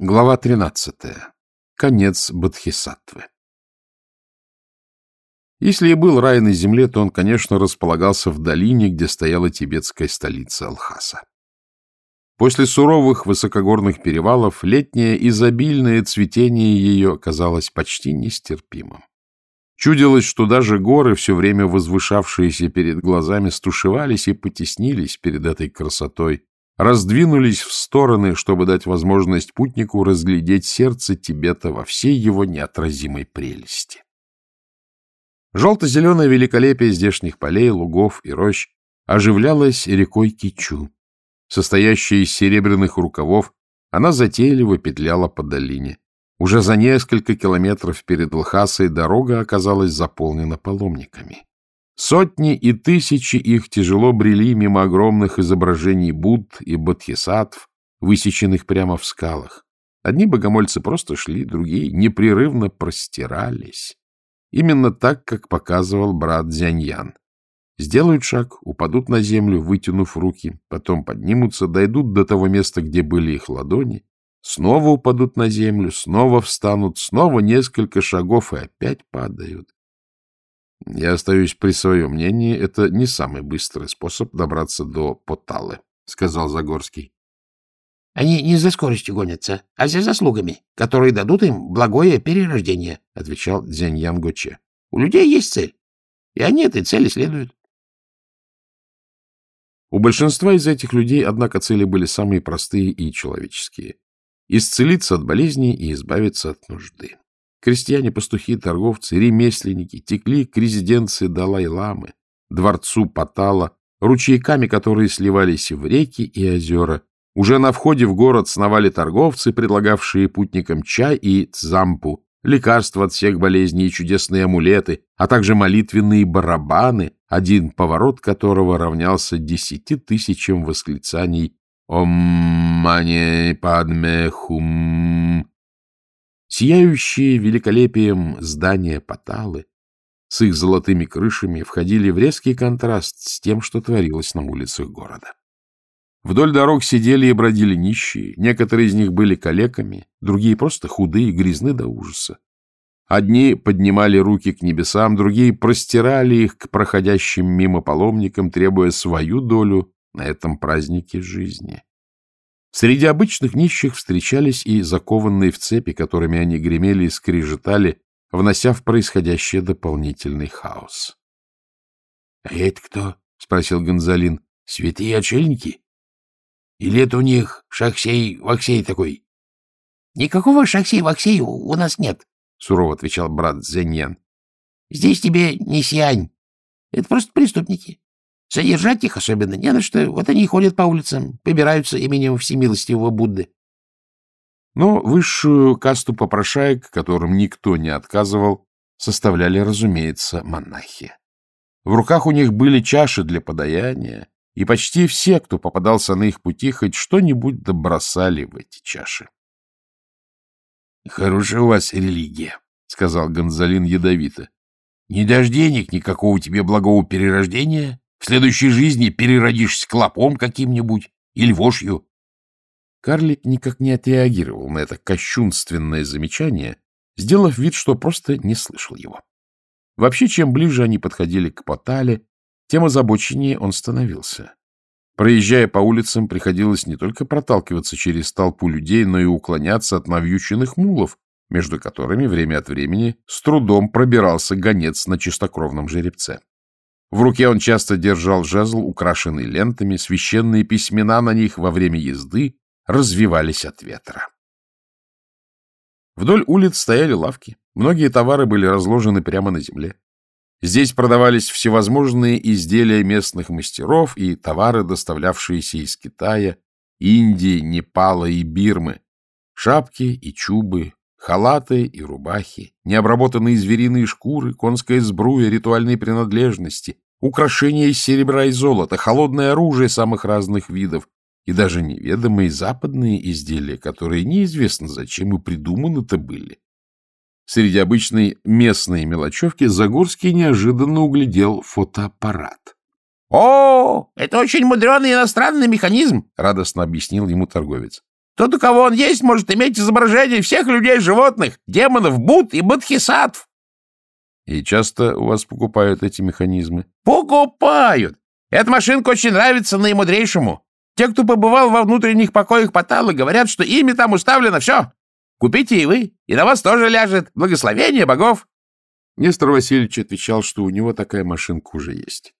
Глава 13. Конец Бодхисаттвы. Если и был рай на земле, то он, конечно, располагался в долине, где стояла тибетская столица Алхаса. После суровых высокогорных перевалов летнее изобильное цветение ее казалось почти нестерпимым. Чудилось, что даже горы, все время возвышавшиеся перед глазами, стушевались и потеснились перед этой красотой, раздвинулись в стороны, чтобы дать возможность путнику разглядеть сердце Тибета во всей его неотразимой прелести. Желто-зеленое великолепие здешних полей, лугов и рощ оживлялось рекой Кичу. Состоящая из серебряных рукавов, она затейливо петляла по долине. Уже за несколько километров перед Лхасой дорога оказалась заполнена паломниками. Сотни и тысячи их тяжело брели мимо огромных изображений Будд и Бодхисаттв, высеченных прямо в скалах. Одни богомольцы просто шли, другие непрерывно простирались. Именно так, как показывал брат Зяньян. Сделают шаг, упадут на землю, вытянув руки, потом поднимутся, дойдут до того места, где были их ладони, снова упадут на землю, снова встанут, снова несколько шагов и опять падают. Я остаюсь при своем мнении, это не самый быстрый способ добраться до Поталы, — сказал Загорский. — Они не за скоростью гонятся, а за заслугами, которые дадут им благое перерождение, — отвечал Дзяньян Гоче. — У людей есть цель, и они этой цели следуют. У большинства из этих людей, однако, цели были самые простые и человеческие. Исцелиться от болезней и избавиться от нужды. Крестьяне, пастухи, торговцы, ремесленники текли к резиденции Далай-ламы, дворцу Патала, ручейками, которые сливались в реки и озера. Уже на входе в город сновали торговцы, предлагавшие путникам чай и цзампу, лекарства от всех болезней и чудесные амулеты, а также молитвенные барабаны, один поворот которого равнялся десяти тысячам восклицаний «Ом мане падме хум» Сияющие великолепием здания Паталы с их золотыми крышами входили в резкий контраст с тем, что творилось на улицах города. Вдоль дорог сидели и бродили нищие, некоторые из них были калеками, другие просто худые, грязны до ужаса. Одни поднимали руки к небесам, другие простирали их к проходящим мимо паломникам, требуя свою долю на этом празднике жизни. Среди обычных нищих встречались и закованные в цепи, которыми они гремели и скрежетали, внося в происходящее дополнительный хаос. — А это кто? — спросил Гонзалин. — Святые отшельники? Или это у них шахсей-ваксей такой? — Никакого шахсей-ваксей у нас нет, — сурово отвечал брат Зеньян. — Здесь тебе не сиань. Это просто преступники. Содержать их особенно не на что. Вот они и ходят по улицам, побираются именем всемилостивого Будды. Но высшую касту попрошаек, которым никто не отказывал, составляли, разумеется, монахи. В руках у них были чаши для подаяния, и почти все, кто попадался на их пути, хоть что-нибудь добросали в эти чаши. — Хорошая у вас религия, — сказал Гонзалин ядовито. — Не дашь денег, никакого тебе благого перерождения, в следующей жизни переродишься клопом каким-нибудь или вошью. Карлик никак не отреагировал на это кощунственное замечание, сделав вид, что просто не слышал его. Вообще, чем ближе они подходили к Потале, тем озабоченнее он становился. Проезжая по улицам, приходилось не только проталкиваться через толпу людей, но и уклоняться от навьюченных мулов, между которыми время от времени с трудом пробирался гонец на чистокровном жеребце. В руке он часто держал жезл, украшенный лентами, священные письмена на них во время езды развивались от ветра. Вдоль улиц стояли лавки, многие товары были разложены прямо на земле. Здесь продавались всевозможные изделия местных мастеров и товары, доставлявшиеся из Китая, Индии, Непала и Бирмы, шапки и чубы, Халаты и рубахи, необработанные звериные шкуры, конская сбруя, ритуальные принадлежности, украшения из серебра и золота, холодное оружие самых разных видов и даже неведомые западные изделия, которые неизвестно зачем и придуманы-то были. Среди обычной местной мелочевки Загорский неожиданно углядел фотоаппарат. — О, это очень мудреный иностранный механизм, — радостно объяснил ему торговец. Тот, у кого он есть, может иметь изображение всех людей животных, демонов, Буд и Бодхисаттв. И часто у вас покупают эти механизмы? Покупают! Эта машинка очень нравится наимудрейшему. Те, кто побывал во внутренних покоях Потала, говорят, что ими там уставлено все. Купите и вы, и на вас тоже ляжет. Благословение богов. Нестор Васильевич отвечал, что у него такая машинка уже есть.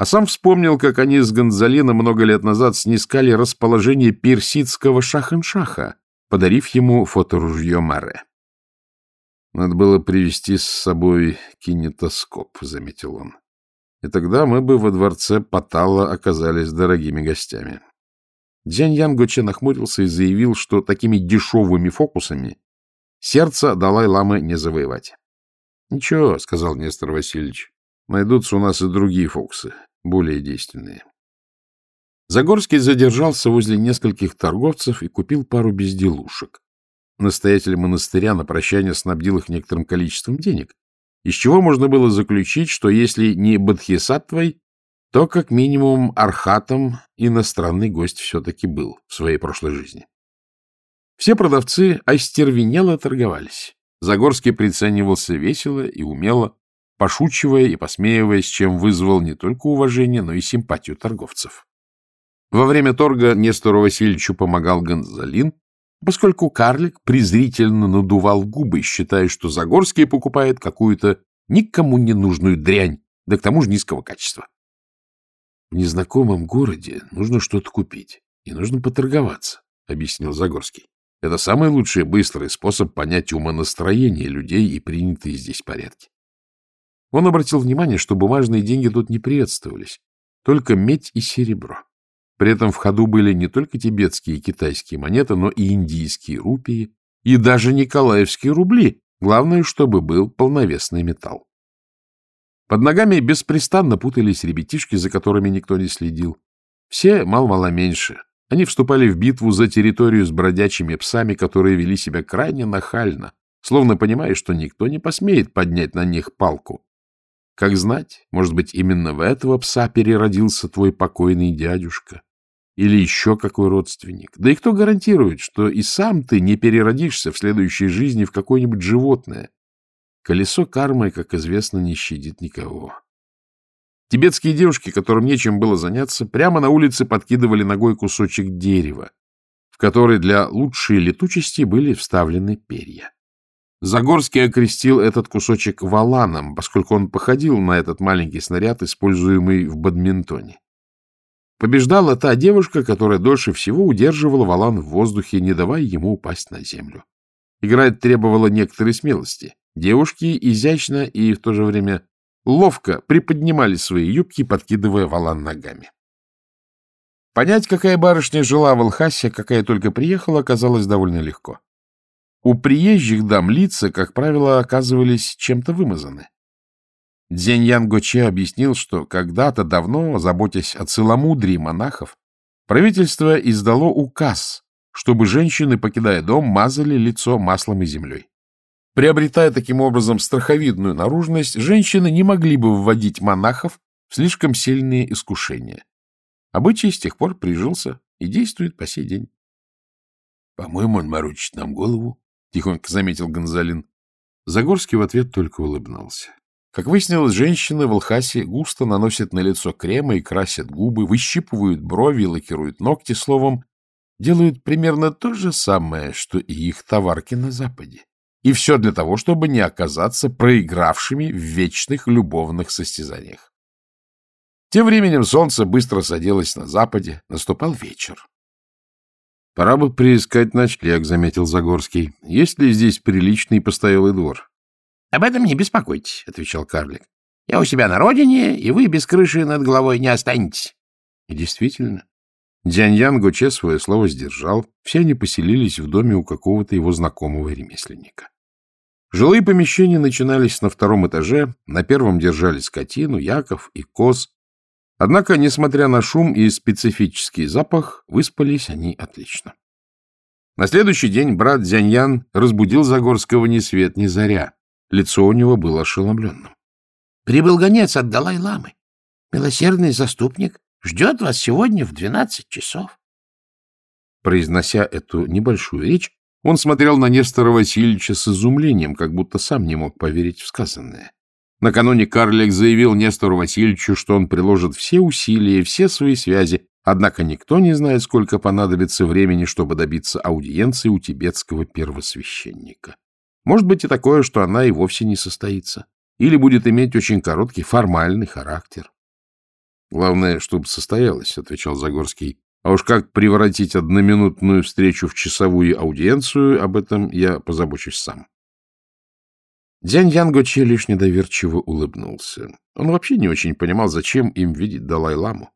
А сам вспомнил, как они с Гонзалином много лет назад снискали расположение персидского шаханшаха, подарив ему фоторужье Маре. Надо было привезти с собой кинетоскоп, — заметил он. И тогда мы бы во дворце Патала оказались дорогими гостями. Дзянь Янгоче нахмурился и заявил, что такими дешевыми фокусами сердце Далай-ламы не завоевать. — Ничего, — сказал Нестор Васильевич, — найдутся у нас и другие фокусы, более действенные. Загорский задержался возле нескольких торговцев и купил пару безделушек. Настоятель монастыря на прощание снабдил их некоторым количеством денег, из чего можно было заключить, что если не Бадхисаттвой, то как минимум архатом иностранный гость все-таки был в своей прошлой жизни. Все продавцы остервенело торговались. Загорский приценивался весело и умело, пошучивая и посмеиваясь, чем вызвал не только уважение, но и симпатию торговцев. Во время торга Нестору Васильевичу помогал Гонзалин, поскольку карлик презрительно надувал губы, считая, что Загорский покупает какую-то никому не нужную дрянь, да к тому же низкого качества. — В незнакомом городе нужно что-то купить, и нужно поторговаться, — объяснил Загорский. — Это самый лучший быстрый способ понять умонастроение людей и принятые здесь порядки. Он обратил внимание, что бумажные деньги тут не приветствовались, только медь и серебро. При этом в ходу были не только тибетские и китайские монеты, но и индийские рупии, и даже николаевские рубли, главное, чтобы был полновесный металл. Под ногами беспрестанно путались ребятишки, за которыми никто не следил. Все мал-мало меньше. Они вступали в битву за территорию с бродячими псами, которые вели себя крайне нахально, словно понимая, что никто не посмеет поднять на них палку. Как знать, может быть, именно в этого пса переродился твой покойный дядюшка или еще какой родственник. Да и кто гарантирует, что и сам ты не переродишься в следующей жизни в какое-нибудь животное? Колесо кармы, как известно, не щадит никого. Тибетские девушки, которым нечем было заняться, прямо на улице подкидывали ногой кусочек дерева, в который для лучшей летучести были вставлены перья. Загорский окрестил этот кусочек валаном, поскольку он походил на этот маленький снаряд, используемый в бадминтоне. Побеждала та девушка, которая дольше всего удерживала валан в воздухе, не давая ему упасть на землю. Игра требовала некоторой смелости. Девушки изящно и в то же время ловко приподнимали свои юбки, подкидывая валан ногами. Понять, какая барышня жила в Алхасе, какая только приехала, оказалось довольно легко. У приезжих дам лица, как правило, оказывались чем-то вымазаны. Дзеньян Гоче объяснил, что когда-то давно, заботясь о целомудрии монахов, правительство издало указ, чтобы женщины, покидая дом, мазали лицо маслом и землей. Приобретая таким образом страховидную наружность, женщины не могли бы вводить монахов в слишком сильные искушения. Обычай с тех пор прижился и действует по сей день. — По-моему, он морочит нам голову, — тихонько заметил Гонзалин. Загорский в ответ только улыбнулся. Как выяснилось, женщины в Алхасе густо наносят на лицо крема и красят губы, выщипывают брови, лакируют ногти, словом, делают примерно то же самое, что и их товарки на Западе. И все для того, чтобы не оказаться проигравшими в вечных любовных состязаниях. Тем временем солнце быстро садилось на западе, наступал вечер. — Пора бы приискать ночлег, — заметил Загорский. — Есть ли здесь приличный постоялый двор? — Об этом не беспокойтесь, — отвечал карлик. — Я у себя на родине, и вы без крыши над головой не останетесь. И действительно, Дзяньян Гоче свое слово сдержал. Все они поселились в доме у какого-то его знакомого ремесленника. Жилые помещения начинались на втором этаже, на первом держали скотину, яков и коз. Однако, несмотря на шум и специфический запах, выспались они отлично. На следующий день брат Дзяньян разбудил Загорского ни свет ни заря. Лицо у него было ошеломленным. — Прибыл гонец от Далай-ламы. Милосердный заступник ждет вас сегодня в двенадцать часов. Произнося эту небольшую речь, он смотрел на Нестора Васильевича с изумлением, как будто сам не мог поверить в сказанное. Накануне Карлик заявил Нестору Васильевичу, что он приложит все усилия, все свои связи, однако никто не знает, сколько понадобится времени, чтобы добиться аудиенции у тибетского первосвященника. Может быть и такое, что она и вовсе не состоится, или будет иметь очень короткий формальный характер. — Главное, чтобы состоялось, — отвечал Загорский. А уж как превратить одноминутную встречу в часовую аудиенцию, об этом я позабочусь сам. Дзянь Янгочи лишь недоверчиво улыбнулся. Он вообще не очень понимал, зачем им видеть Далай-ламу.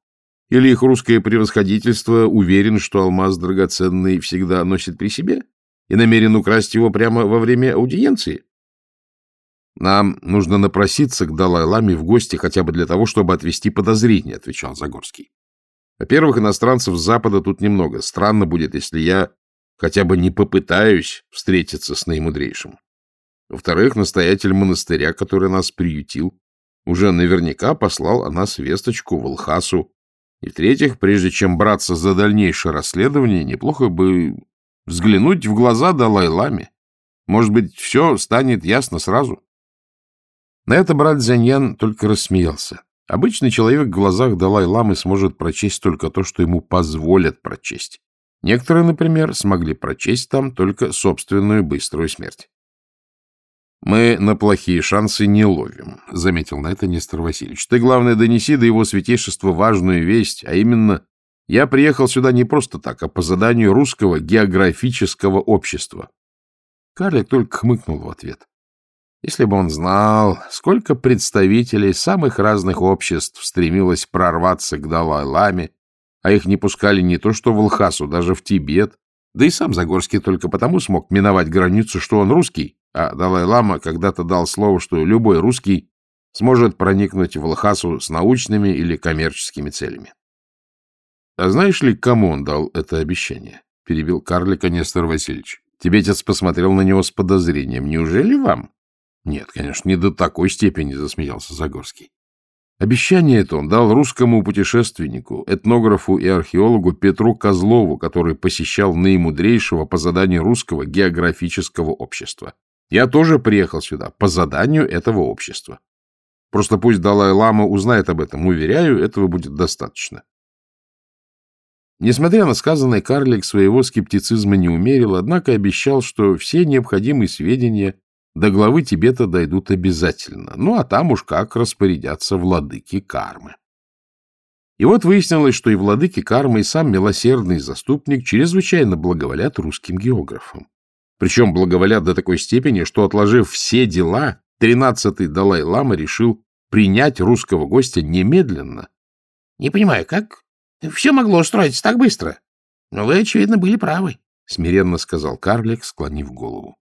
Или их русское превосходительство уверен, что алмаз драгоценный всегда носит при себе и намерен украсть его прямо во время аудиенции? Нам нужно напроситься к Далай-ламе в гости хотя бы для того, чтобы отвести подозрения, отвечал Загорский. Во-первых, иностранцев с Запада тут немного. Странно будет, если я хотя бы не попытаюсь встретиться с наимудрейшим. Во-вторых, настоятель монастыря, который нас приютил, уже наверняка послал о нас весточку в Алхасу. И в-третьих, прежде чем браться за дальнейшее расследование, неплохо бы взглянуть в глаза Далай-Ламе. Может быть, все станет ясно сразу. На это брат Зяньян только рассмеялся. Обычный человек в глазах Далай-ламы сможет прочесть только то, что ему позволят прочесть. Некоторые, например, смогли прочесть там только собственную быструю смерть. «Мы на плохие шансы не ловим», — заметил на это Нестор Васильевич. «Ты, главное, донеси до его святейшества важную весть, а именно, я приехал сюда не просто так, а по заданию русского географического общества». Карлик только хмыкнул в ответ. Если бы он знал, сколько представителей самых разных обществ стремилось прорваться к Далай-Ламе, а их не пускали не то что в Лхасу, даже в Тибет, да и сам Загорский только потому смог миновать границу, что он русский, а Далай-Лама когда-то дал слово, что любой русский сможет проникнуть в Лхасу с научными или коммерческими целями. — А знаешь ли, кому он дал это обещание? — перебил карлика Нестор Васильевич. Тибетец посмотрел на него с подозрением. — Неужели вам? Нет, конечно, не до такой степени, засмеялся Загорский. Обещание это он дал русскому путешественнику, этнографу и археологу Петру Козлову, который посещал наимудрейшего по заданию русского географического общества. Я тоже приехал сюда по заданию этого общества. Просто пусть Далай-Лама узнает об этом. Уверяю, этого будет достаточно. Несмотря на сказанное, карлик своего скептицизма не умерил, однако обещал, что все необходимые сведения до главы Тибета дойдут обязательно. Ну, а там уж как распорядятся владыки кармы. И вот выяснилось, что и владыки кармы, и сам милосердный заступник чрезвычайно благоволят русским географам. Причем благоволят до такой степени, что, отложив все дела, тринадцатый Далай-Лама решил принять русского гостя немедленно. — Не понимаю, как все могло устроиться так быстро? Но вы, очевидно, были правы, — смиренно сказал карлик, склонив голову.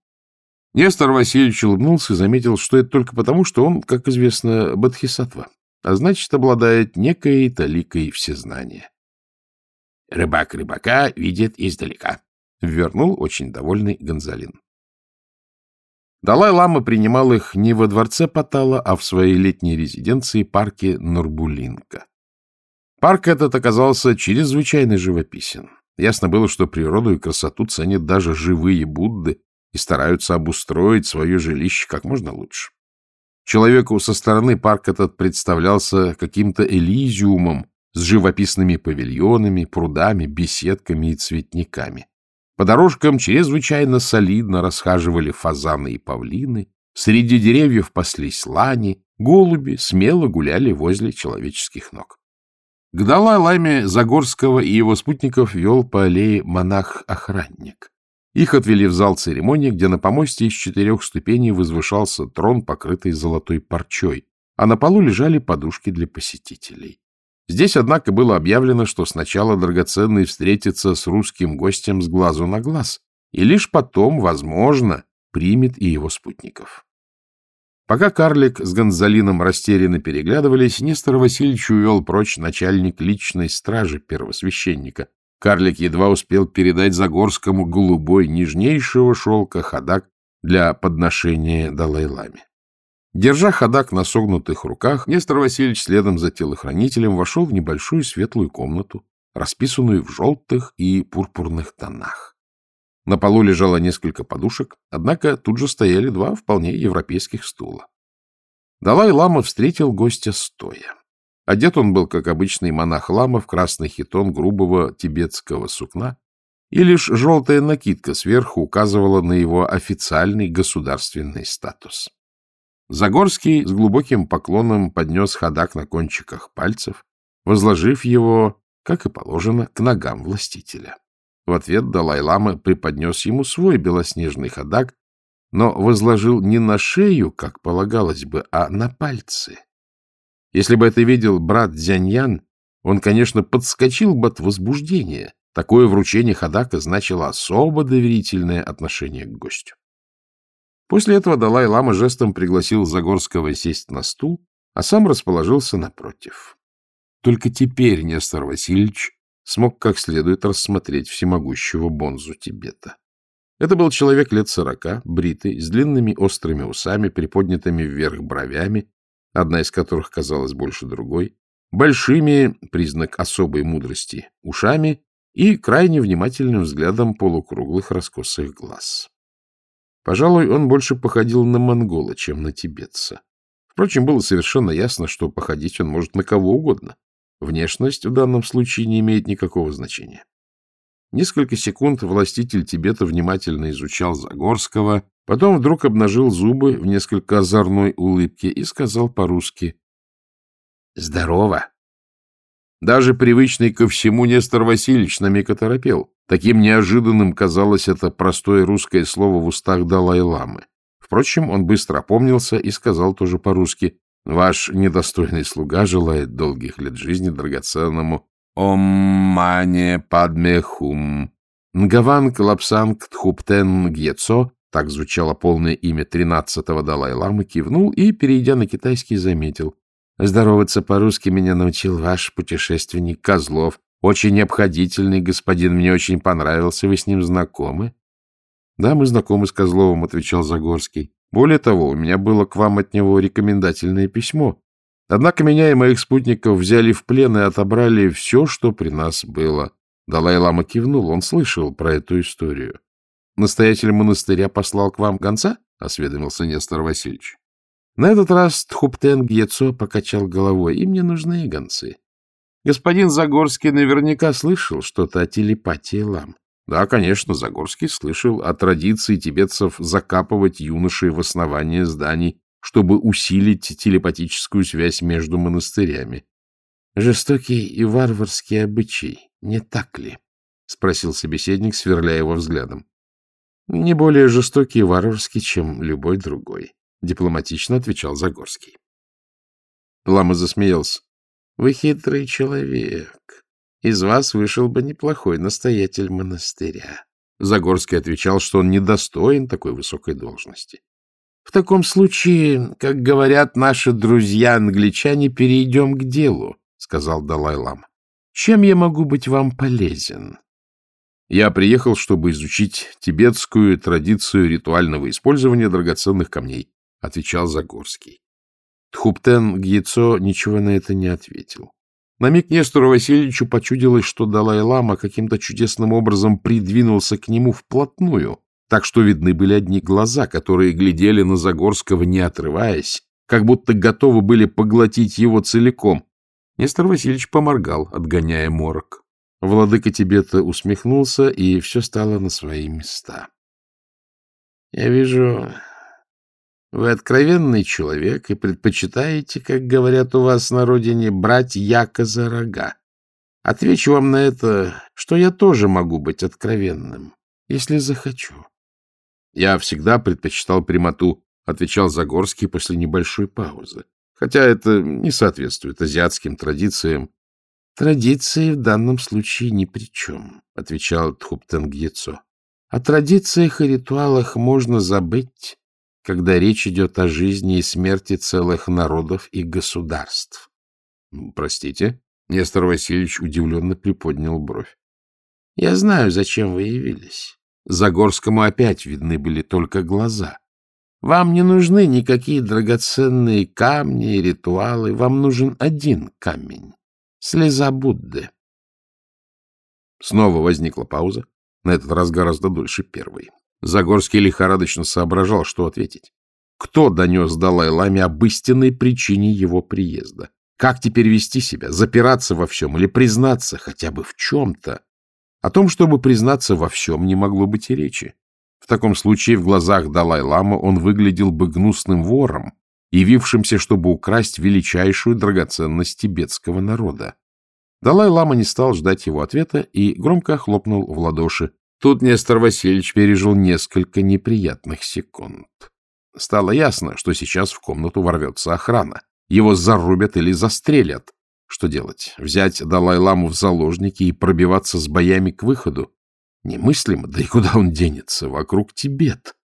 Нестор Васильевич улыбнулся и заметил, что это только потому, что он, как известно, бодхисаттва, а значит, обладает некой таликой всезнания. «Рыбак рыбака видит издалека», — вернул очень довольный Гонзалин. Далай-лама принимал их не во дворце Патала, а в своей летней резиденции парке Норбулинка. Парк этот оказался чрезвычайно живописен. Ясно было, что природу и красоту ценят даже живые Будды, и стараются обустроить свое жилище как можно лучше. Человеку со стороны парк этот представлялся каким-то элизиумом с живописными павильонами, прудами, беседками и цветниками. По дорожкам чрезвычайно солидно расхаживали фазаны и павлины, среди деревьев паслись лани, голуби смело гуляли возле человеческих ног. К Далай-Ламе Загорского и его спутников вел по аллее монах-охранник. Их отвели в зал церемонии, где на помосте из четырех ступеней возвышался трон, покрытый золотой парчой, а на полу лежали подушки для посетителей. Здесь, однако, было объявлено, что сначала драгоценный встретится с русским гостем с глазу на глаз, и лишь потом, возможно, примет и его спутников. Пока карлик с Гонзалином растерянно переглядывались, Нестор Васильевич увел прочь начальник личной стражи первосвященника, Карлик едва успел передать Загорскому голубой нежнейшего шелка ходак для подношения Далай-Ламе. Держа ходак на согнутых руках, Нестор Васильевич следом за телохранителем вошел в небольшую светлую комнату, расписанную в желтых и пурпурных тонах. На полу лежало несколько подушек, однако тут же стояли два вполне европейских стула. Далай-лама встретил гостя стоя. Одет он был, как обычный монах-лама, в красный хитон грубого тибетского сукна, и лишь желтая накидка сверху указывала на его официальный государственный статус. Загорский с глубоким поклоном поднес ходак на кончиках пальцев, возложив его, как и положено, к ногам властителя. В ответ Далай-лама преподнес ему свой белоснежный ходак, но возложил не на шею, как полагалось бы, а на пальцы. Если бы это видел брат Дзяньян, он, конечно, подскочил бы от возбуждения. Такое вручение Хадака значило особо доверительное отношение к гостю. После этого Далай-лама жестом пригласил Загорского сесть на стул, а сам расположился напротив. Только теперь Нестор Васильевич смог как следует рассмотреть всемогущего бонзу Тибета. Это был человек лет сорока, бритый, с длинными острыми усами, приподнятыми вверх бровями, одна из которых казалась больше другой, большими, признак особой мудрости, ушами и крайне внимательным взглядом полукруглых раскосых глаз. Пожалуй, он больше походил на монгола, чем на тибетца. Впрочем, было совершенно ясно, что походить он может на кого угодно. Внешность в данном случае не имеет никакого значения. Несколько секунд властитель Тибета внимательно изучал Загорского, потом вдруг обнажил зубы в несколько озорной улыбке и сказал по-русски «Здорово!». Даже привычный ко всему Нестор Васильевич на миг оторопел. Таким неожиданным казалось это простое русское слово в устах Далай-ламы. Впрочем, он быстро опомнился и сказал тоже по-русски «Ваш недостойный слуга желает долгих лет жизни драгоценному Ом мане падме хум. Нгаванг лапсанг тхуптен гьецо, так звучало полное имя тринадцатого Далай-ламы, кивнул и, перейдя на китайский, заметил. Здороваться по-русски меня научил ваш путешественник Козлов. Очень обходительный господин, мне очень понравился. Вы с ним знакомы? — Да, мы знакомы с Козловым, — отвечал Загорский. — Более того, у меня было к вам от него рекомендательное письмо. Однако меня и моих спутников взяли в плен и отобрали все, что при нас было. Далай-лама кивнул, он слышал про эту историю. — Настоятель монастыря послал к вам гонца? — осведомился Нестор Васильевич. На этот раз Тхуптен Гьецо покачал головой. Им не нужны гонцы. Господин Загорский наверняка слышал что-то о телепатии лам. Да, конечно, Загорский слышал о традиции тибетцев закапывать юношей в основание зданий чтобы усилить телепатическую связь между монастырями. — Жестокий и варварский обычай, не так ли? — спросил собеседник, сверляя его взглядом. — Не более жестокий и варварский, чем любой другой, — дипломатично отвечал Загорский. Лама засмеялся. — Вы хитрый человек. Из вас вышел бы неплохой настоятель монастыря. Загорский отвечал, что он недостоин такой высокой должности. В таком случае, как говорят наши друзья-англичане, перейдем к делу, — сказал Далай-лама. Чем я могу быть вам полезен? Я приехал, чтобы изучить тибетскую традицию ритуального использования драгоценных камней, — отвечал Загорский. Тхуптен Гьецо ничего на это не ответил. На миг Нестору Васильевичу почудилось, что Далай-лама каким-то чудесным образом придвинулся к нему вплотную, так что видны были одни глаза, которые глядели на Загорского, не отрываясь, как будто готовы были поглотить его целиком. Нестор Васильевич поморгал, отгоняя морок. Владыка Тибета усмехнулся, и все стало на свои места. — Я вижу, вы откровенный человек и предпочитаете, как говорят у вас на родине, брать яко за рога. Отвечу вам на это, что я тоже могу быть откровенным, если захочу. Я всегда предпочитал прямоту, — отвечал Загорский после небольшой паузы. Хотя это не соответствует азиатским традициям. — Традиции в данном случае ни при чем, — отвечал Тхуптенгьецо. — О традициях и ритуалах можно забыть, когда речь идет о жизни и смерти целых народов и государств. — Простите? — Нестор Васильевич удивленно приподнял бровь. — Я знаю, зачем вы явились. Загорскому опять видны были только глаза. Вам не нужны никакие драгоценные камни и ритуалы. Вам нужен один камень — слеза Будды. Снова возникла пауза, на этот раз гораздо дольше первой. Загорский лихорадочно соображал, что ответить. Кто донес Далай-Ламе об истинной причине его приезда? Как теперь вести себя? Запираться во всем или признаться хотя бы в чем-то? О том, чтобы признаться во всем, не могло быть и речи. В таком случае в глазах Далай-Лама он выглядел бы гнусным вором, явившимся, чтобы украсть величайшую драгоценность тибетского народа. Далай-Лама не стал ждать его ответа и громко хлопнул в ладоши. Тут Нестор Васильевич пережил несколько неприятных секунд. Стало ясно, что сейчас в комнату ворвется охрана. Его зарубят или застрелят. Что делать? Взять Далай-ламу в заложники и пробиваться с боями к выходу? Немыслимо, да и куда он денется? Вокруг Тибет.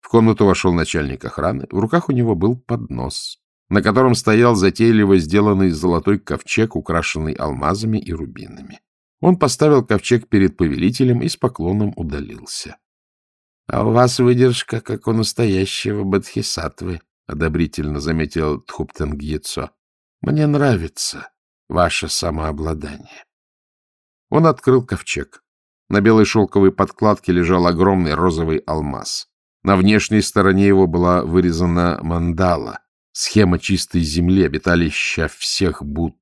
В комнату вошел начальник охраны. В руках у него был поднос на котором стоял затейливо сделанный золотой ковчег, украшенный алмазами и рубинами. Он поставил ковчег перед повелителем и с поклоном удалился. — А у вас выдержка, как у настоящего бодхисаттвы, — одобрительно заметил Тхуптенгьецо. — Мне нравится ваше самообладание. Он открыл ковчег. На белой шелковой подкладке лежал огромный розовый алмаз. На внешней стороне его была вырезана мандала — Схема чистой земли, обиталища всех Будд.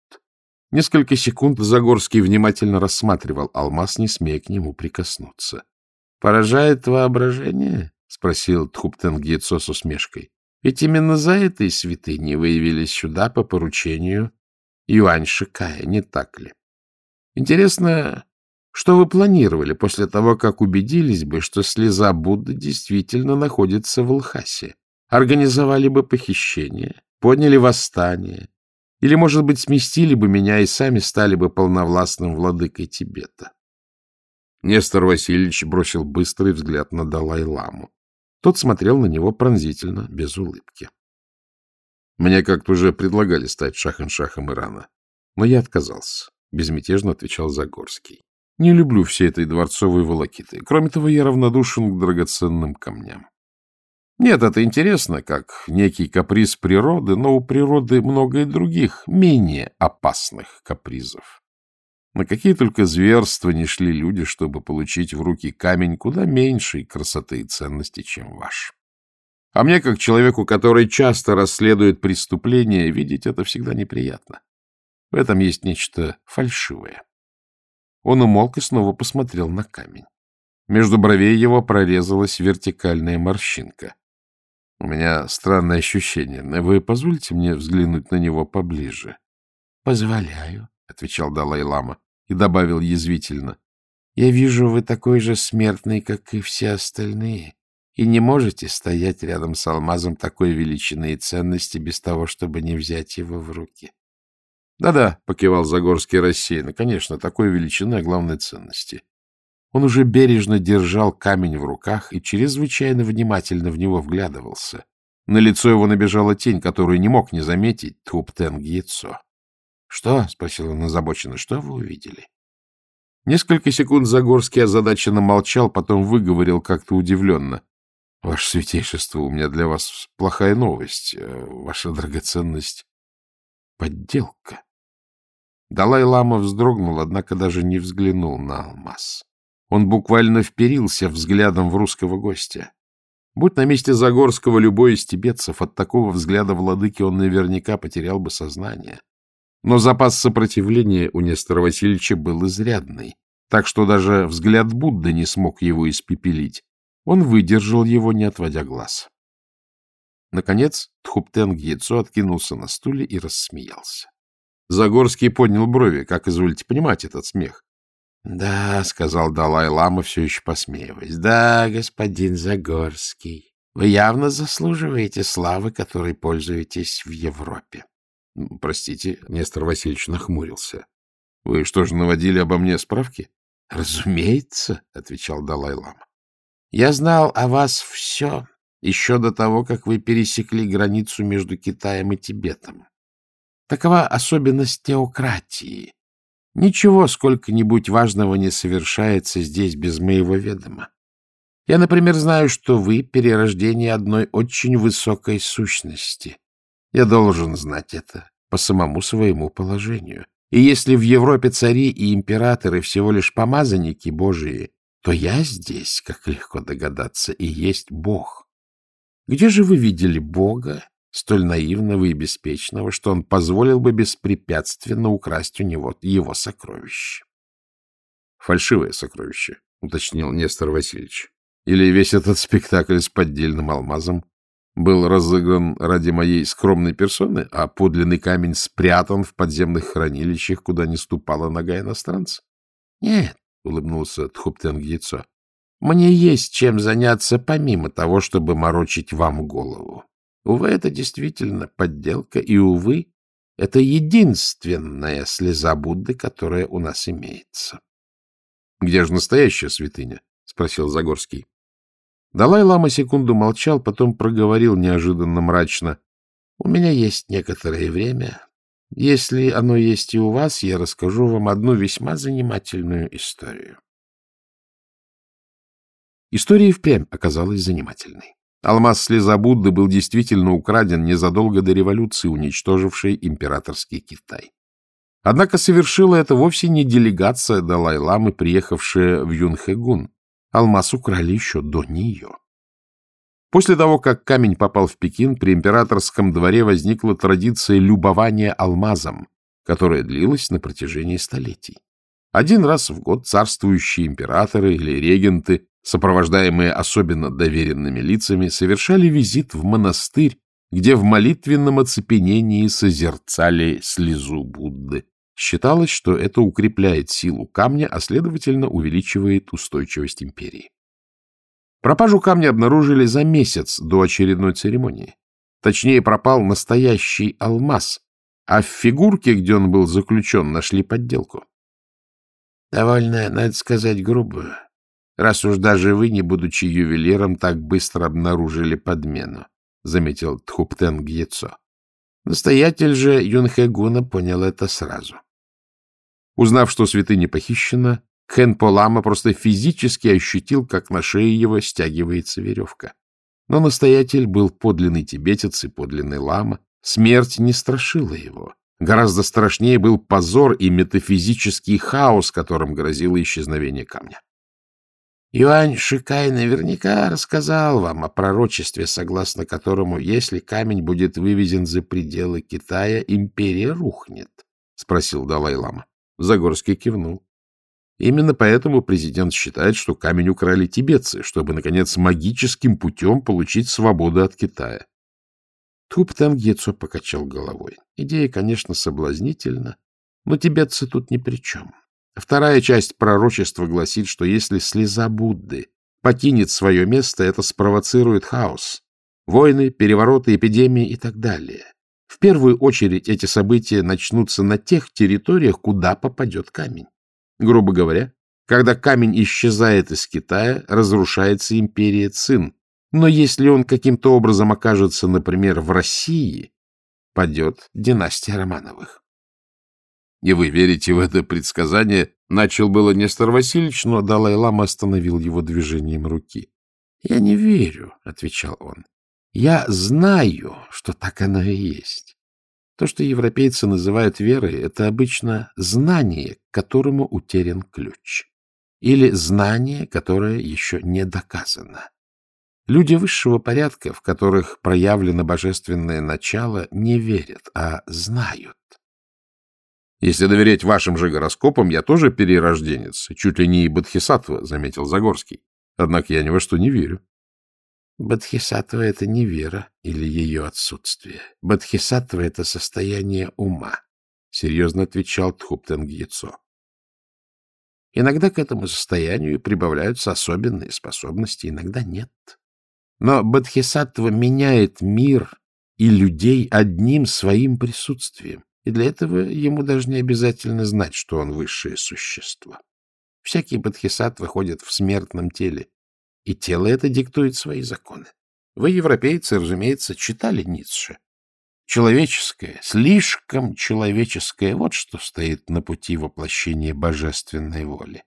Несколько секунд Загорский внимательно рассматривал алмаз, не смея к нему прикоснуться. — Поражает воображение? — спросил Тхуптенгьецо с усмешкой. — Ведь именно за этой святыней вы явились сюда по поручению Юань Шикая, не так ли? Интересно, что вы планировали после того, как убедились бы, что слеза Будды действительно находится в Лхасе? организовали бы похищение, подняли восстание, или, может быть, сместили бы меня и сами стали бы полновластным владыкой Тибета. Нестор Васильевич бросил быстрый взгляд на Далай-ламу. Тот смотрел на него пронзительно, без улыбки. Мне как-то уже предлагали стать шахом-шахом Ирана, но я отказался, — безмятежно отвечал Загорский. Не люблю всей этой дворцовой волокиты. Кроме того, я равнодушен к драгоценным камням. Нет, это интересно, как некий каприз природы, но у природы много и других, менее опасных капризов. На какие только зверства не шли люди, чтобы получить в руки камень куда меньшей красоты и ценности, чем ваш. А мне, как человеку, который часто расследует преступления, видеть это всегда неприятно. В этом есть нечто фальшивое. Он умолк и снова посмотрел на камень. Между бровей его прорезалась вертикальная морщинка. — У меня странное ощущение. Вы позволите мне взглянуть на него поближе? — Позволяю, — отвечал Далай-лама и добавил язвительно. — Я вижу, вы такой же смертный, как и все остальные, и не можете стоять рядом с алмазом такой величины и ценности без того, чтобы не взять его в руки. «Да — Да-да, — покивал Загорский рассеянно, — конечно, такой величины, а главной ценности. Он уже бережно держал камень в руках и чрезвычайно внимательно в него вглядывался. На лицо его набежала тень, которую не мог не заметить Туптенг Яйцо. — Что? — спросил он озабоченно. — Что вы увидели? Несколько секунд Загорский озадаченно молчал, потом выговорил как-то удивленно. — Ваше святейшество, у меня для вас плохая новость. Э, ваша драгоценность — подделка. Далай-лама вздрогнул, однако даже не взглянул на алмаз. Он буквально вперился взглядом в русского гостя. Будь на месте Загорского любой из тибетцев, от такого взгляда владыки он наверняка потерял бы сознание. Но запас сопротивления у Нестора Васильевича был изрядный, так что даже взгляд Будды не смог его испепелить. Он выдержал его, не отводя глаз. Наконец Тхуптенг Яйцо откинулся на стуле и рассмеялся. Загорский поднял брови, как изволите понимать этот смех. — Да, — сказал Далай-лама, все еще посмеиваясь. — Да, господин Загорский, вы явно заслуживаете славы, которой пользуетесь в Европе. — Простите, — Нестор Васильевич нахмурился. — Вы что же, наводили обо мне справки? — Разумеется, — отвечал Далай-лама. — Я знал о вас все еще до того, как вы пересекли границу между Китаем и Тибетом. Такова особенность теократии Ничего сколько-нибудь важного не совершается здесь без моего ведома. Я, например, знаю, что вы — перерождение одной очень высокой сущности. Я должен знать это по самому своему положению. И если в Европе цари и императоры всего лишь помазанники Божии, то я здесь, как легко догадаться, и есть Бог. Где же вы видели Бога, столь наивного и беспечного, что он позволил бы беспрепятственно украсть у него его сокровище? Фальшивое сокровище, уточнил Нестор Васильевич. Или весь этот спектакль с поддельным алмазом был разыгран ради моей скромной персоны, а подлинный камень спрятан в подземных хранилищах, куда не ступала нога иностранца? — Нет, — улыбнулся Тхуптенг яйцо, — мне есть чем заняться помимо того, чтобы морочить вам голову. Увы, это действительно подделка, и, увы, это единственная слеза Будды, которая у нас имеется. — Где же настоящая святыня? — спросил Загорский. Далай-лама секунду молчал, потом проговорил неожиданно мрачно. — У меня есть некоторое время. Если оно есть и у вас, я расскажу вам одну весьма занимательную историю. История впрямь оказалась занимательной. Алмаз слеза Будды был действительно украден незадолго до революции, уничтожившей императорский Китай. Однако совершила это вовсе не делегация Далай-ламы, приехавшая в Юнхэгун. Алмаз украли еще до нее. После того, как камень попал в Пекин, при императорском дворе возникла традиция любования алмазом, которая длилась на протяжении столетий. Один раз в год царствующие императоры или регенты, сопровождаемые особенно доверенными лицами, совершали визит в монастырь, где в молитвенном оцепенении созерцали слезу Будды. Считалось, что это укрепляет силу камня, а следовательно увеличивает устойчивость империи. Пропажу камня обнаружили за месяц до очередной церемонии. Точнее, пропал настоящий алмаз, а в фигурке, где он был заключен, нашли подделку. — Довольно, надо сказать, грубую, раз уж даже вы, не будучи ювелиром, так быстро обнаружили подмену, — заметил Тхуптен Гьецо. Настоятель же Юнхэгуна понял это сразу. Узнав, что святыня похищена, Хэн Полама просто физически ощутил, как на шее его стягивается веревка. Но настоятель был подлинный тибетец и подлинный лама. Смерть не страшила его. Гораздо страшнее был позор и метафизический хаос, которым грозило исчезновение камня. Юань Шикай наверняка рассказал вам о пророчестве, согласно которому, если камень будет вывезен за пределы Китая, империя рухнет, — спросил Далай-лама. Загорский кивнул. Именно поэтому президент считает, что камень украли тибетцы, чтобы, наконец, магическим путем получить свободу от Китая. Туп Тангецо покачал головой. Идея, конечно, соблазнительна, но тибетцы тут ни при чем. Вторая часть пророчества гласит, что если слеза Будды покинет свое место, это спровоцирует хаос, войны, перевороты, эпидемии и так далее. В первую очередь эти события начнутся на тех территориях, куда попадет камень. Грубо говоря, когда камень исчезает из Китая, разрушается империя Цин. Но если он каким-то образом окажется, например, в России, падет династия Романовых. — И вы верите в это предсказание? Начал было Нестор Васильевич, но Далай-лама остановил его движением руки. — Я не верю, — отвечал он. Я знаю, что так оно и есть. То, что европейцы называют верой, это обычно знание, к которому утерян ключ. Или знание, которое еще не доказано. Люди высшего порядка, в которых проявлено божественное начало, не верят, а знают. Если доверять вашим же гороскопам, я тоже перерожденец, чуть ли не и бодхисаттва, — заметил Загорский. Однако я ни во что не верю. Бодхисаттва — это не вера или ее отсутствие. Бодхисаттва — это состояние ума, — серьезно отвечал Тхуптен Гьецо. Иногда к этому состоянию прибавляются особенные способности, иногда нет. Но Бодхисаттва меняет мир и людей одним своим присутствием, и для этого ему даже не обязательно знать, что он высшее существо. Всякий Бодхисаттва ходит в смертном теле, и тело это диктует свои законы. Вы, европейцы, разумеется, читали Ницше. Человеческое, слишком человеческое, вот что стоит на пути воплощения божественной воли.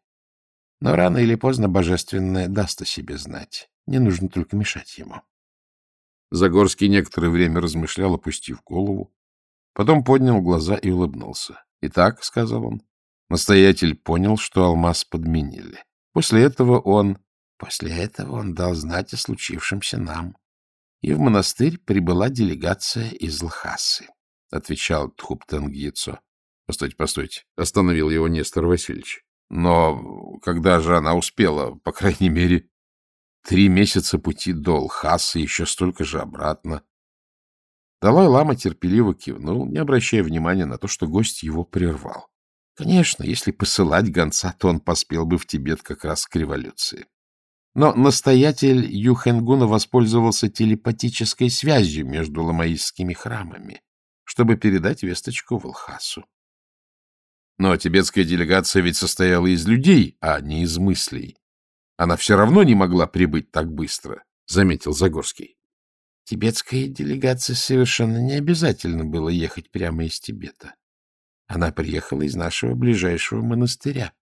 Но рано или поздно божественное даст о себе знать. Не нужно только мешать ему. Загорский некоторое время размышлял, опустив голову. Потом поднял глаза и улыбнулся. — Итак, — сказал он, — настоятель понял, что алмаз подменили. После этого он... После этого он дал знать о случившемся нам. И в монастырь прибыла делегация из Лхасы, — отвечал Тхуптенгьецо. — Постойте, постойте, — остановил его Нестор Васильевич. Но когда же она успела, по крайней мере, три месяца пути до Лхасы, еще столько же обратно? Далай-лама терпеливо кивнул, не обращая внимания на то, что гость его прервал. Конечно, если посылать гонца, то он поспел бы в Тибет как раз к революции. Но настоятель Юхенгуна воспользовался телепатической связью между ламаистскими храмами, чтобы передать весточку в Лхасу. Но тибетская делегация ведь состояла из людей, а не из мыслей. Она все равно не могла прибыть так быстро, — заметил Загорский. Тибетской делегации совершенно не обязательно было ехать прямо из Тибета. Она приехала из нашего ближайшего монастыря.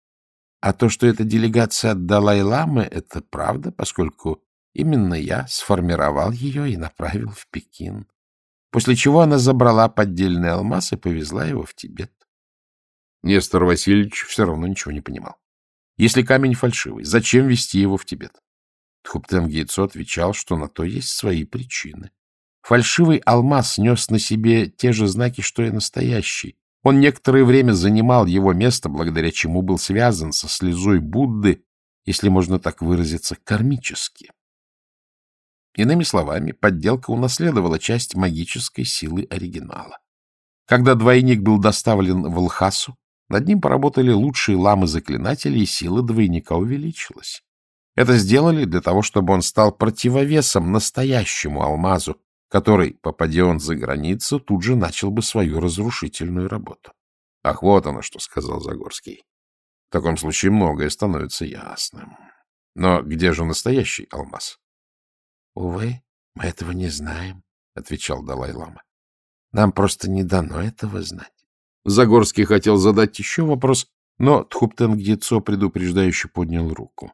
А то, что эта делегация от Далай-ламы, это правда, поскольку именно я сформировал ее и направил в Пекин. После чего она забрала поддельный алмаз и повезла его в Тибет. Нестор Васильевич все равно ничего не понимал. Если камень фальшивый, зачем вести его в Тибет? Тхуптенгейцо отвечал, что на то есть свои причины. Фальшивый алмаз нес на себе те же знаки, что и настоящий. Он некоторое время занимал его место, благодаря чему был связан со слезой Будды, если можно так выразиться, кармически. Иными словами, подделка унаследовала часть магической силы оригинала. Когда двойник был доставлен в Лхасу, над ним поработали лучшие ламы-заклинатели, и сила двойника увеличилась. Это сделали для того, чтобы он стал противовесом настоящему алмазу, который, попадя он за границу, тут же начал бы свою разрушительную работу. — Ах, вот оно что, — сказал Загорский. — В таком случае многое становится ясным. Но где же настоящий алмаз? — Увы, мы этого не знаем, — отвечал Далай-лама. — Нам просто не дано этого знать. Загорский хотел задать еще вопрос, но Тхуптенгдецо предупреждающе поднял руку.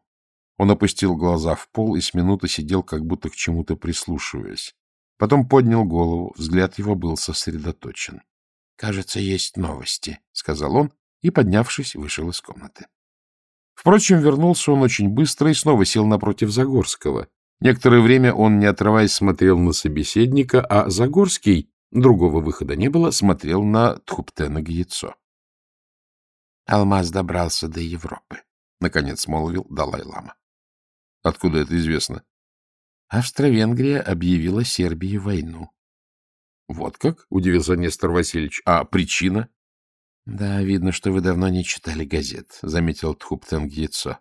Он опустил глаза в пол и с минуты сидел, как будто к чему-то прислушиваясь. Потом поднял голову, взгляд его был сосредоточен. — Кажется, есть новости, — сказал он и, поднявшись, вышел из комнаты. Впрочем, вернулся он очень быстро и снова сел напротив Загорского. Некоторое время он, не отрываясь, смотрел на собеседника, а Загорский Другого выхода не было, смотрел на Тхуптена яйцо. Алмаз добрался до Европы, — наконец молвил Далай-лама. — Откуда это известно? Австро-Венгрия объявила Сербии войну. — Вот как? — удивился Нестор Васильевич. — А причина? — Да, видно, что вы давно не читали газет, — заметил Тхуптен яйцо.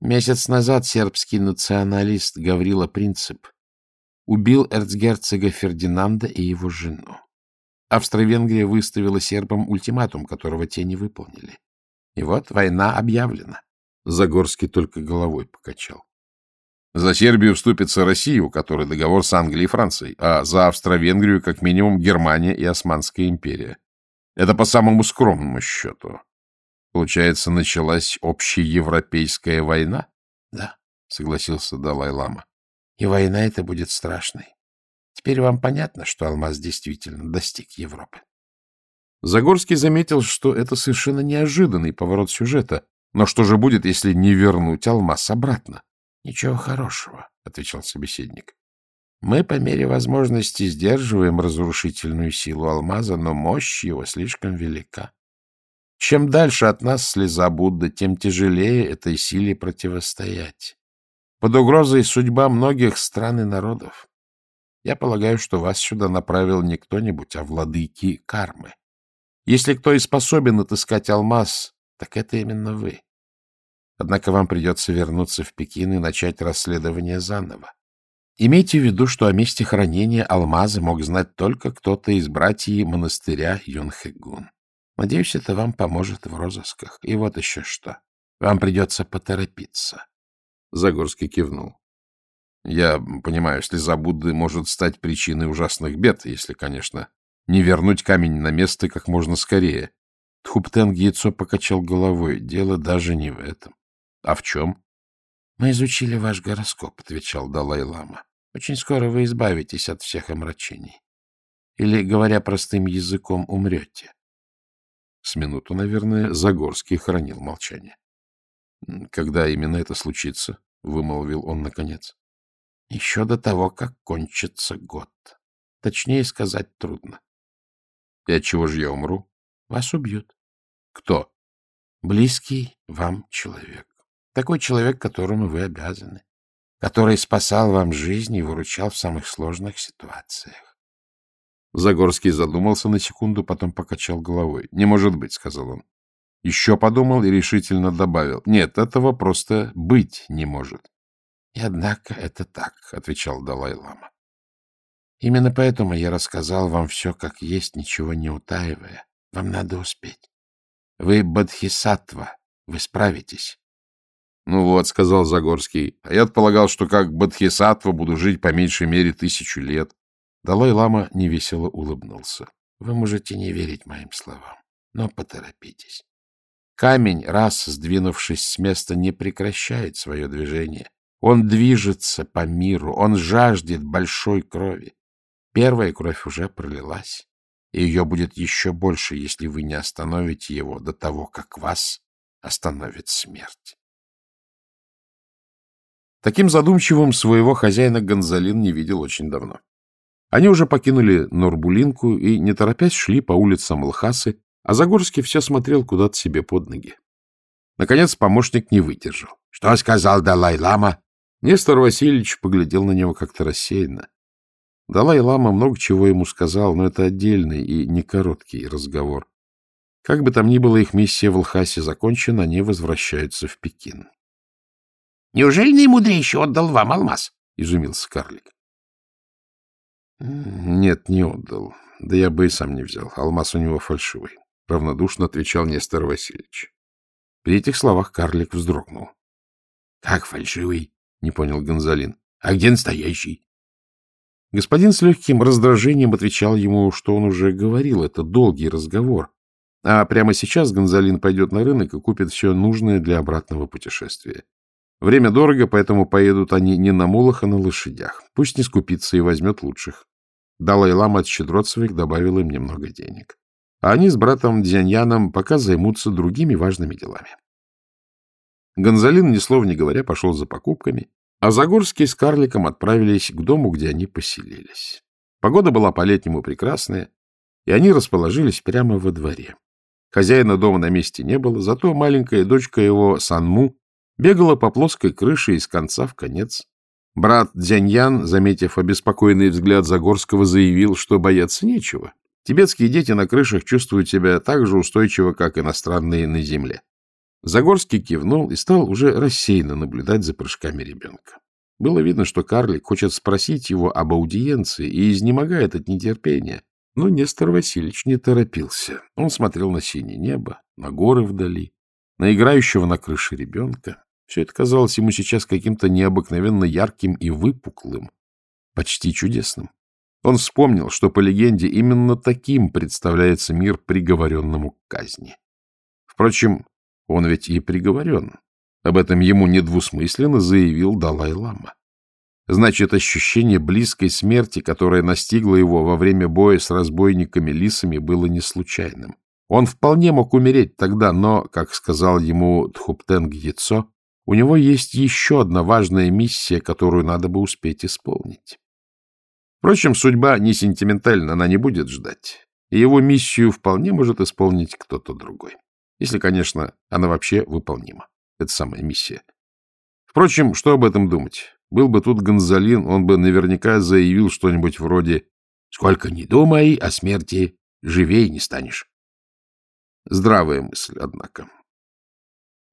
Месяц назад сербский националист Гаврила Принцип убил эрцгерцога Фердинанда и его жену. Австро-Венгрия выставила сербам ультиматум, которого те не выполнили. И вот война объявлена. Загорский только головой покачал. За Сербию вступится Россия, у которой договор с Англией и Францией, а за Австро-Венгрию как минимум Германия и Османская империя. Это по самому скромному счету. Получается, началась общеевропейская война? — Да, — согласился Далай-лама. И война эта будет страшной. Теперь вам понятно, что алмаз действительно достиг Европы. Загорский заметил, что это совершенно неожиданный поворот сюжета. Но что же будет, если не вернуть алмаз обратно? — Ничего хорошего, — отвечал собеседник. Мы по мере возможности сдерживаем разрушительную силу алмаза, но мощь его слишком велика. Чем дальше от нас слеза Будда, тем тяжелее этой силе противостоять. Под угрозой судьба многих стран и народов. Я полагаю, что вас сюда направил не кто-нибудь, а владыки кармы. Если кто и способен отыскать алмаз, так это именно вы. Однако вам придется вернуться в Пекин и начать расследование заново. Имейте в виду, что о месте хранения алмаза мог знать только кто-то из братьев монастыря Юнхэгун. Надеюсь, это вам поможет в розысках. И вот еще что. Вам придется поторопиться. Загорский кивнул. Я понимаю, слеза Будды может стать причиной ужасных бед, если, конечно, не вернуть камень на место как можно скорее. Тхуптенг яйцо покачал головой. Дело даже не в этом. А в чем? — Мы изучили ваш гороскоп, — отвечал Далай-лама. — Очень скоро вы избавитесь от всех омрачений. Или, говоря простым языком, умрете. С минуту, наверное, Загорский хранил молчание. — Когда именно это случится? — вымолвил он наконец. — Еще до того, как кончится год. Точнее сказать трудно. — И от чего же я умру? — Вас убьют. — Кто? — Близкий вам человек. Такой человек, которому вы обязаны. Который спасал вам жизнь и выручал в самых сложных ситуациях. Загорский задумался на секунду, потом покачал головой. — Не может быть, — сказал он. Еще подумал и решительно добавил. — Нет, этого просто быть не может. — И однако это так, — отвечал Далай-лама. Именно поэтому я рассказал вам все как есть, ничего не утаивая. Вам надо успеть. Вы бодхисаттва, вы справитесь. — Ну вот, — сказал Загорский, — а я полагал, что как бодхисаттва буду жить по меньшей мере тысячу лет. Далай-лама невесело улыбнулся. — Вы можете не верить моим словам, но поторопитесь. Камень, раз сдвинувшись с места, не прекращает свое движение. Он движется по миру, он жаждет большой крови. Первая кровь уже пролилась, и ее будет еще больше, если вы не остановите его до того, как вас остановит смерть. Таким задумчивым своего хозяина Гонзалин не видел очень давно. Они уже покинули Норбулинку и, не торопясь, шли по улицам Лхасы, а Загорский все смотрел куда-то себе под ноги. Наконец помощник не выдержал. — Что сказал Далай-лама? Нестор Васильевич поглядел на него как-то рассеянно. Далай-лама много чего ему сказал, но это отдельный и не короткий разговор. Как бы там ни было, их миссия в Лхасе закончена, они возвращаются в Пекин. — Неужели наимудрейший отдал вам алмаз? — изумился карлик. — Нет, не отдал. Да я бы и сам не взял. Алмаз у него фальшивый. Равнодушно отвечал Нестор Васильевич. При этих словах карлик вздрогнул. — Как фальшивый? — не понял Гонзалин. — А где настоящий? Господин с легким раздражением отвечал ему, что он уже говорил, это долгий разговор. А прямо сейчас Гонзалин пойдет на рынок и купит все нужное для обратного путешествия. Время дорого, поэтому поедут они не на мулах, а на лошадях. Пусть не скупится и возьмет лучших. Далай-лама от щедрот своих добавил им немного денег. А они с братом Дзяньяном пока займутся другими важными делами. Гонзалин, ни слова не говоря, пошел за покупками, а Загорский с карликом отправились к дому, где они поселились. Погода была по-летнему прекрасная, и они расположились прямо во дворе. Хозяина дома на месте не было, зато маленькая дочка его, Санму, бегала по плоской крыше из конца в конец. Брат Дзяньян, заметив обеспокоенный взгляд Загорского, заявил, что бояться нечего. Тибетские дети на крышах чувствуют себя так же устойчиво, как иностранные на земле. Загорский кивнул и стал уже рассеянно наблюдать за прыжками ребенка. Было видно, что карлик хочет спросить его об аудиенции и изнемогает от нетерпения. Но Нестор Васильевич не торопился. Он смотрел на синее небо, на горы вдали, на играющего на крыше ребенка. Все это казалось ему сейчас каким-то необыкновенно ярким и выпуклым, почти чудесным. Он вспомнил, что по легенде именно таким представляется мир приговоренному к казни. Впрочем, он ведь и приговорен. Об этом ему недвусмысленно заявил Далай-лама. Значит, ощущение близкой смерти, которое настигло его во время боя с разбойниками-лисами, было не случайным. Он вполне мог умереть тогда, но, как сказал ему Тхуптенг Яцо, у него есть еще одна важная миссия, которую надо бы успеть исполнить. Впрочем, судьба не сентиментальна, она не будет ждать, и его миссию вполне может исполнить кто-то другой. Если, конечно, она вообще выполнима. Это самая миссия. Впрочем, что об этом думать? Был бы тут Гонзалин, он бы наверняка заявил что-нибудь вроде «Сколько ни думай о смерти, живей не станешь». Здравая мысль, однако.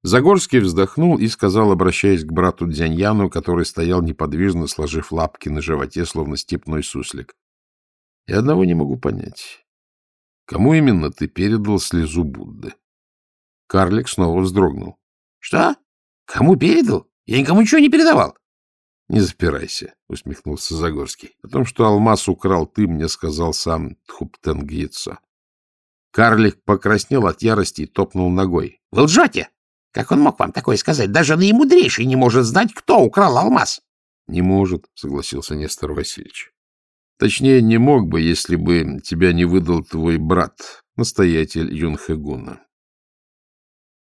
Загорский вздохнул и сказал, обращаясь к брату Дзяньяну, который стоял неподвижно, сложив лапки на животе, словно степной суслик. — Я одного не могу понять. Кому именно ты передал слезу Будды? Карлик снова вздрогнул. — Что? Кому передал? Я никому ничего не передавал. — Не запирайся, — усмехнулся Загорский. — О том, что алмаз украл ты, мне сказал сам Тхуптенгица. Карлик покраснел от ярости и топнул ногой. — Вы лжете! Как он мог вам такое сказать? Даже наимудрейший не может знать, кто украл алмаз. — Не может, — согласился Нестор Васильевич. — Точнее, не мог бы, если бы тебя не выдал твой брат, настоятель Юнхэгуна.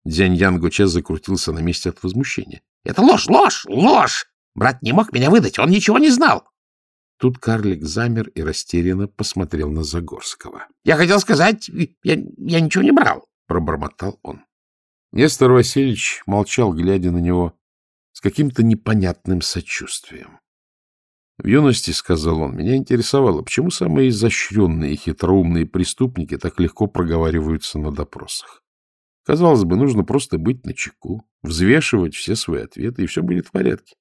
Дзянь Ян Гуче закрутился на месте от возмущения. — Это ложь, ложь, ложь! Брат не мог меня выдать, он ничего не знал. Тут карлик замер и растерянно посмотрел на Загорского. — Я хотел сказать, я, я ничего не брал, — пробормотал он. Нестор Васильевич молчал, глядя на него с каким-то непонятным сочувствием. В юности, — сказал он, — меня интересовало, почему самые изощренные и хитроумные преступники так легко проговариваются на допросах. Казалось бы, нужно просто быть начеку, взвешивать все свои ответы, и все будет в порядке.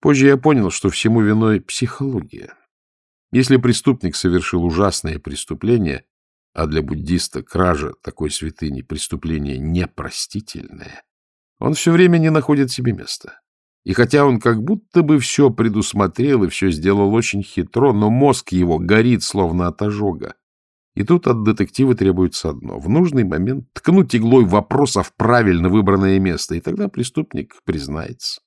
Позже я понял, что всему виной психология. Если преступник совершил ужасное преступление, а для буддиста кража такой святыни преступление непростительное, он все время не находит себе места. И хотя он как будто бы все предусмотрел и все сделал очень хитро, но мозг его горит словно от ожога. И тут от детектива требуется одно — в нужный момент ткнуть иглой вопроса в правильно выбранное место, и тогда преступник признается.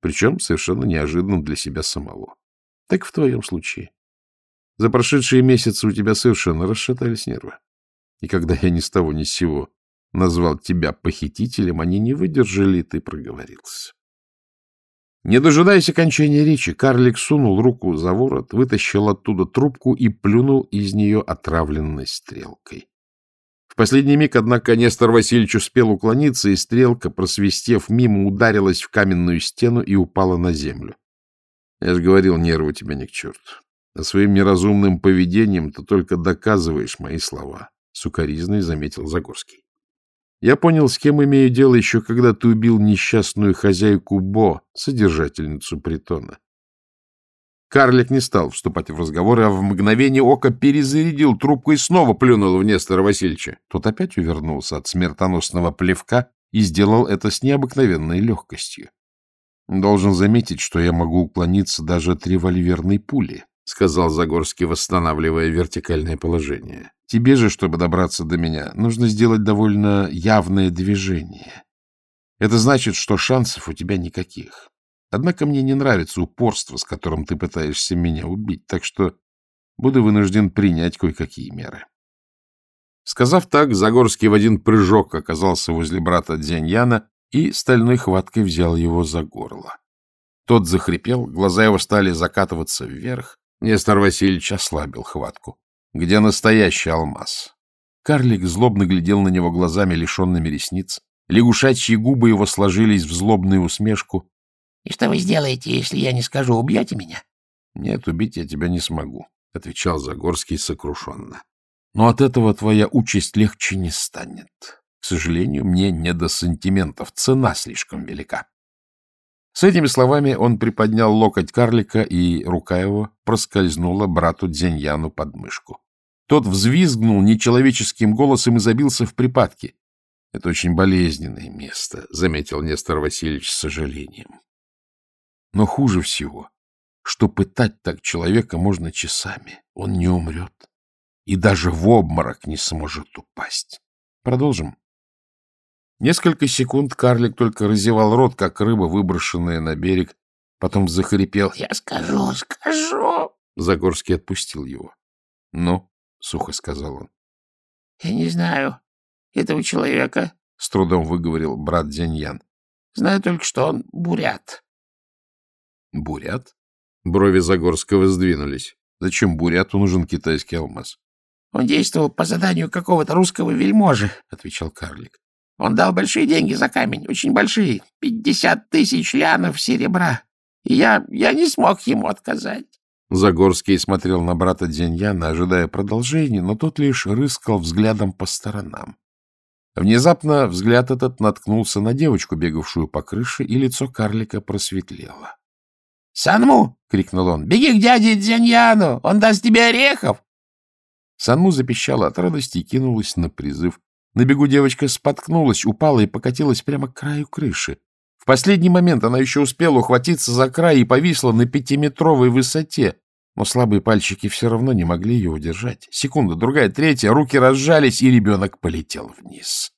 Причем совершенно неожиданно для себя самого. Так в твоем случае. За прошедшие месяцы у тебя совершенно расшатались нервы. И когда я ни с того ни с сего назвал тебя похитителем, они не выдержали, и ты проговорился. Не дожидаясь окончания речи, карлик сунул руку за ворот, вытащил оттуда трубку и плюнул из нее отравленной стрелкой. В последний миг, однако, Нестор Васильевич успел уклониться, и стрелка, просвистев мимо, ударилась в каменную стену и упала на землю. Я же говорил, нервы тебя не к черту. А своим неразумным поведением ты только доказываешь мои слова, — сукоризной заметил Загорский. Я понял, с кем имею дело еще когда ты убил несчастную хозяйку Бо, содержательницу притона. Карлик не стал вступать в разговор, а в мгновение ока перезарядил трубку и снова плюнул в Нестора Васильевича. Тот опять увернулся от смертоносного плевка и сделал это с необыкновенной легкостью. Должен заметить, что я могу уклониться даже от револьверной пули, — сказал Загорский, восстанавливая вертикальное положение. Тебе же, чтобы добраться до меня, нужно сделать довольно явное движение. Это значит, что шансов у тебя никаких. Однако мне не нравится упорство, с которым ты пытаешься меня убить, так что буду вынужден принять кое-какие меры. Сказав так, Загорский в один прыжок оказался возле брата Дзяньяна и стальной хваткой взял его за горло. Тот захрипел, глаза его стали закатываться вверх. Нестор Васильевич ослабил хватку где настоящий алмаз. Карлик злобно глядел на него глазами, лишенными ресниц. Лягушачьи губы его сложились в злобную усмешку. — И что вы сделаете, если я не скажу, убьете меня? — Нет, убить я тебя не смогу, — отвечал Загорский сокрушенно. — Но от этого твоя участь легче не станет. К сожалению, мне не до сантиментов, цена слишком велика. С этими словами он приподнял локоть карлика, и рука его проскользнула брату Дзеньяну под мышку. Тот взвизгнул нечеловеческим голосом и забился в припадке. — Это очень болезненное место, — заметил Нестор Васильевич с сожалением. Но хуже всего, что пытать так человека можно часами. Он не умрет и даже в обморок не сможет упасть. Продолжим. Несколько секунд карлик только разевал рот, как рыба, выброшенная на берег, потом захрипел. — Я скажу, скажу. Загорский отпустил его. — Ну? — сухо сказал он. — Я не знаю этого человека, — с трудом выговорил брат Дзяньян. — Знаю только, что он бурят. — Бурят? Брови Загорского сдвинулись. Зачем буряту нужен китайский алмаз? — Он действовал по заданию какого-то русского вельможи, — отвечал карлик. Он дал большие деньги за камень, очень большие, пятьдесят тысяч лянов серебра. И я, я не смог ему отказать. Загорский смотрел на брата Дзяньяна, ожидая продолжения, но тот лишь рыскал взглядом по сторонам. Внезапно взгляд этот наткнулся на девочку, бегавшую по крыше, и лицо карлика просветлело. — Санму! — крикнул он. — Беги к дяде Дзяньяну! Он даст тебе орехов! Санму запищала от радости и кинулась на призыв. На бегу девочка споткнулась, упала и покатилась прямо к краю крыши. Последний момент она еще успела ухватиться за край и повисла на пятиметровой высоте, но слабые пальчики все равно не могли ее удержать. Секунда, другая, третья, руки разжались, и ребенок полетел вниз.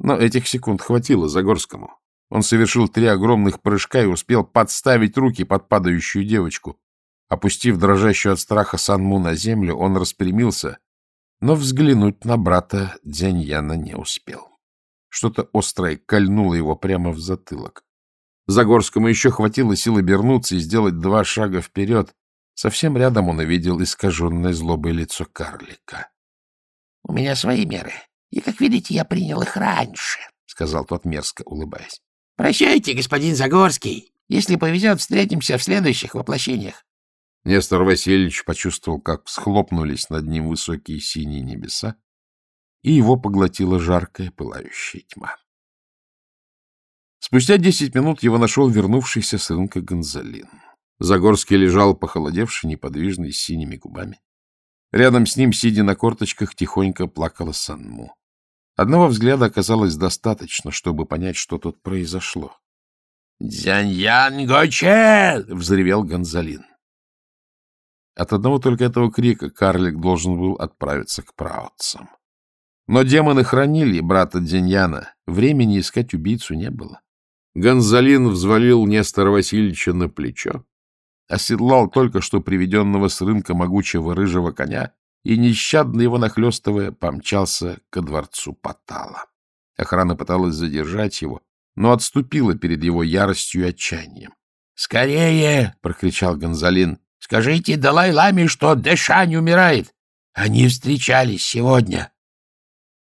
Но этих секунд хватило Загорскому. Он совершил три огромных прыжка и успел подставить руки под падающую девочку. Опустив дрожащую от страха Санму на землю, он распрямился но взглянуть на брата Дзяньяна не успел. Что-то острое кольнуло его прямо в затылок. Загорскому еще хватило сил обернуться и сделать два шага вперед. Совсем рядом он увидел искаженное злобое лицо карлика. — У меня свои меры, и, как видите, я принял их раньше, — сказал тот мерзко, улыбаясь. — Прощайте, господин Загорский. Если повезет, встретимся в следующих воплощениях. Нестор Васильевич почувствовал, как схлопнулись над ним высокие синие небеса, и его поглотила жаркая пылающая тьма. Спустя десять минут его нашел вернувшийся с рынка Гонзалин. Загорский лежал похолодевший, неподвижный, с синими губами. Рядом с ним, сидя на корточках, тихонько плакала Санму. Одного взгляда оказалось достаточно, чтобы понять, что тут произошло. «Дзяньян Гоче!» — взревел Гонзалин. От одного только этого крика карлик должен был отправиться к праотцам. Но демоны хранили брата Дзяньяна, времени искать убийцу не было. Гонзалин взвалил Нестора Васильевича на плечо, оседлал только что приведенного с рынка могучего рыжего коня и, нещадно его нахлестывая, помчался ко дворцу Патала. Охрана пыталась задержать его, но отступила перед его яростью и отчаянием. «Скорее!» — прокричал Гонзалин. «Скажите Далай-Ламе, что Дэшань умирает! Они встречались сегодня!»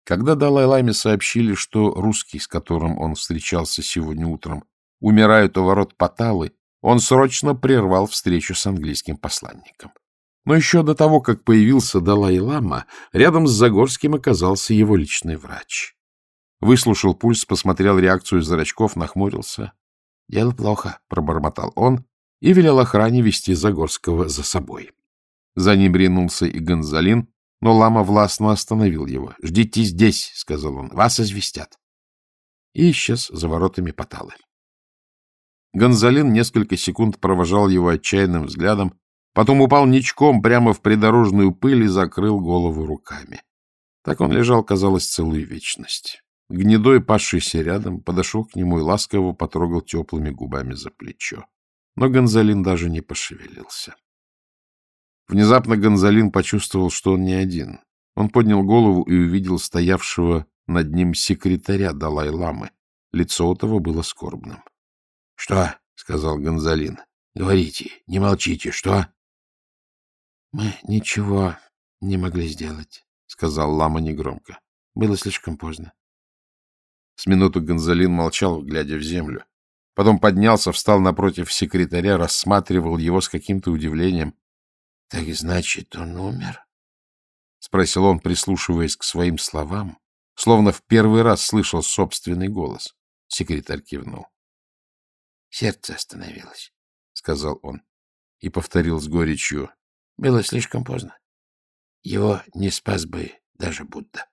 Когда Далай-Ламе сообщили, что русский, с которым он встречался сегодня утром, умирают у ворот Паталы, он срочно прервал встречу с английским посланником. Но еще до того, как появился Далай-Лама, рядом с Загорским оказался его личный врач. Выслушал пульс, посмотрел реакцию зрачков, нахмурился. — Дело плохо, — пробормотал он и велел охране вести Загорского за собой. За ним ринулся и Гонзалин, но лама властно остановил его. — Ждите здесь, — сказал он, — вас известят. И исчез за воротами Поталы. Гонзалин несколько секунд провожал его отчаянным взглядом, потом упал ничком прямо в придорожную пыль и закрыл голову руками. Так он лежал, казалось, целую вечность. Гнедой, пасшийся рядом, подошел к нему и ласково потрогал теплыми губами за плечо. Но Гонзалин даже не пошевелился. Внезапно Гонзалин почувствовал, что он не один. Он поднял голову и увидел стоявшего над ним секретаря Далай-ламы. Лицо у того было скорбным. — Что? — сказал Гонзалин. — Говорите, не молчите, что? — Мы ничего не могли сделать, — сказал лама негромко. Было слишком поздно. С минуту Гонзалин молчал, глядя в землю. Потом поднялся, встал напротив секретаря, рассматривал его с каким-то удивлением. — Так значит, он умер? — спросил он, прислушиваясь к своим словам, словно в первый раз слышал собственный голос. Секретарь кивнул. — Сердце остановилось, — сказал он и повторил с горечью. — Было слишком поздно. Его не спас бы даже Будда.